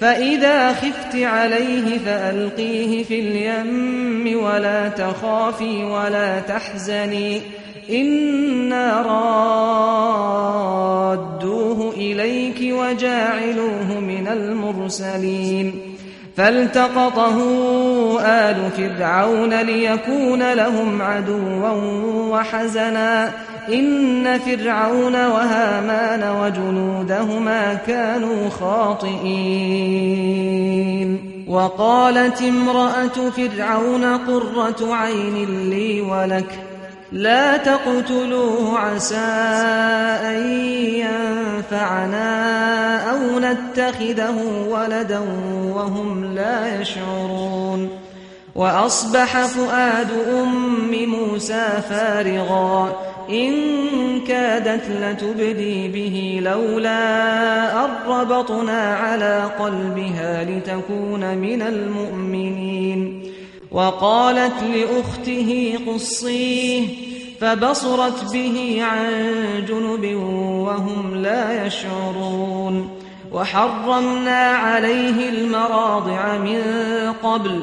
فإذا خفت عليه فألقيه في اليم ولا تخافي ولا تحزني إنا رادوه إليك وجاعلوه من المرسلين فالتقطه آل فرعون ليكون لهم عدوا وحزنا إن فرعون وهامان وجنودهما كانوا خاطئين. وقالت امرأة فرعون قرة عين لي ولك. لا تقتلوه، عسى أن ينفعنا أو نتخذه ولدا وهم لا يشعرون. وأصبح فؤاد أم موسى فارغا. إن كادت لتبدي به لولا أربطنا على قلبها لتكون من المؤمنين. وقالت لأخته قصيه، فبصرت به عن جنب وهم لا يشعرون. وحرمنا عليه المراضع من قبل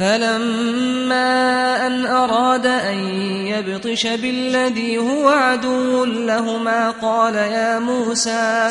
فلما أن أراد أن يبطش بالذي هو عدو لهما قال يا موسى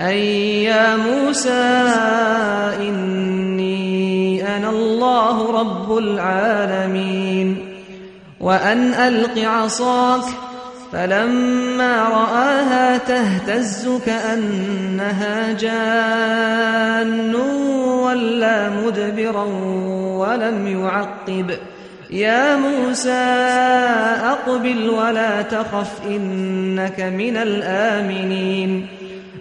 أي يا موسى إني أنا الله رب العالمين وأن ألق عصاك فلما رآها تهتز كأنها جان ولا مدبرا ولم يعقب يا موسى أقبل ولا تخف إنك من الآمنين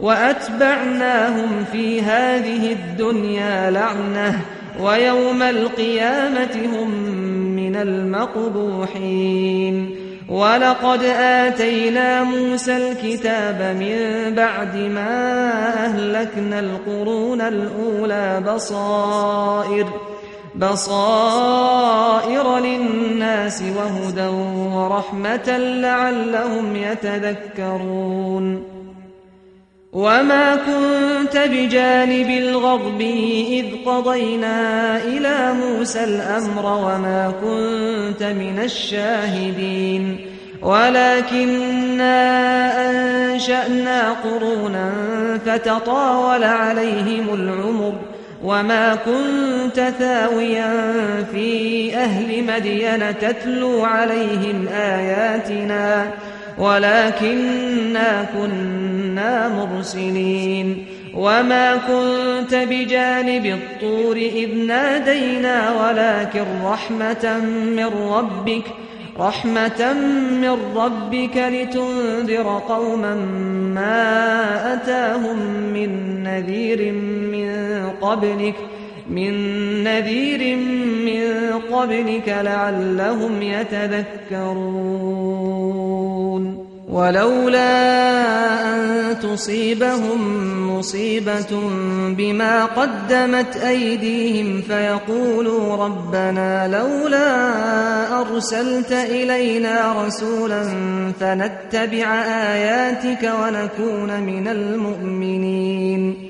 وأتبعناهم في هذه الدنيا لعنة ويوم القيامة هم من المقبوحين ولقد آتينا موسى الكتاب من بعد ما أهلكنا القرون الأولى بصائر بصائر للناس وهدى ورحمة لعلهم يتذكرون وما كنت بجانب الغرب إذ قضينا إلى موسى الأمر وما كنت من الشاهدين ولكننا أنشأنا قرونا فتطاول عليهم العمر وما كنت ثاويا في أهل مدين تتلو عليهم آياتنا وما ولكننا كنا مرسلين وما كنت بجانب الطور إذ نادينا ولكن رحمة من ربك رحمة من ربك لتنذر قوما ما أتاهم من نذير من قبلك ۖ من نذير من قبلك لعلهم يتذكرون. ولولا أن تصيبهم مصيبة بما قدمت أيديهم فيقولوا ربنا لولا أرسلت إلينا رسولا فنتبع آياتك ونكون من المؤمنين.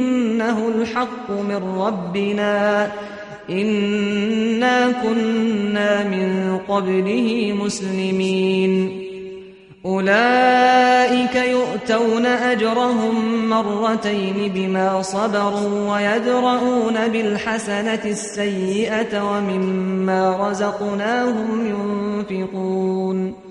إنه الحق من ربنا. إنا كنا من قبله مسلمين. أولئك يؤتون أجرهم مرتين بما صبروا ويدرؤون بالحسنة السيئة ومما رزقناهم ينفقون.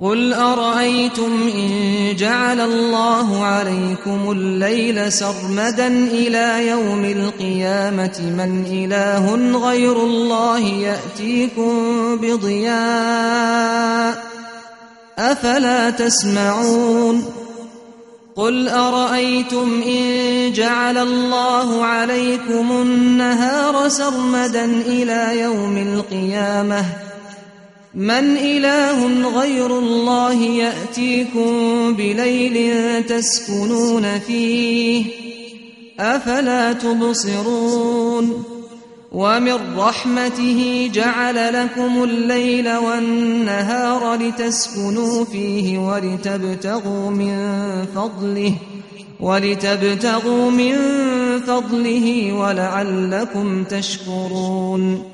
قل أرأيتم إن جعل الله عليكم الليل سرمدا إلى يوم القيامة من إله غير الله يأتيكم بضياء أفلا تسمعون قل أرأيتم إن جعل الله عليكم النهار سرمدا إلى يوم القيامة من إله غير الله يأتيكم بليل تسكنون فيه أفلا تبصرون ومن رحمته جعل لكم الليل والنهار لتسكنوا فيه ولتبتغوا من فضله ولتبتغوا من فضله ولعلكم تشكرون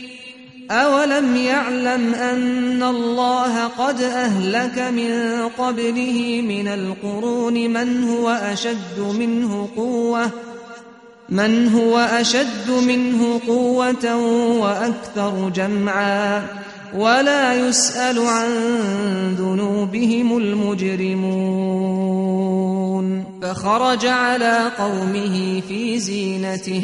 أولم يعلم أن الله قد أهلك من قبله من القرون من هو أشد منه قوة من هو أشد منه قوة وأكثر جمعا ولا يسأل عن ذنوبهم المجرمون فخرج على قومه في زينته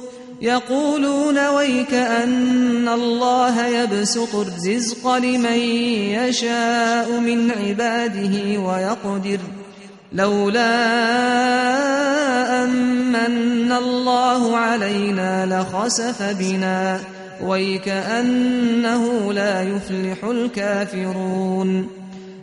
يقولون ويك أن الله يبسط الرزق لمن يشاء من عباده ويقدر لولا أمن الله علينا لخسف بنا ويك أنه لا يفلح الكافرون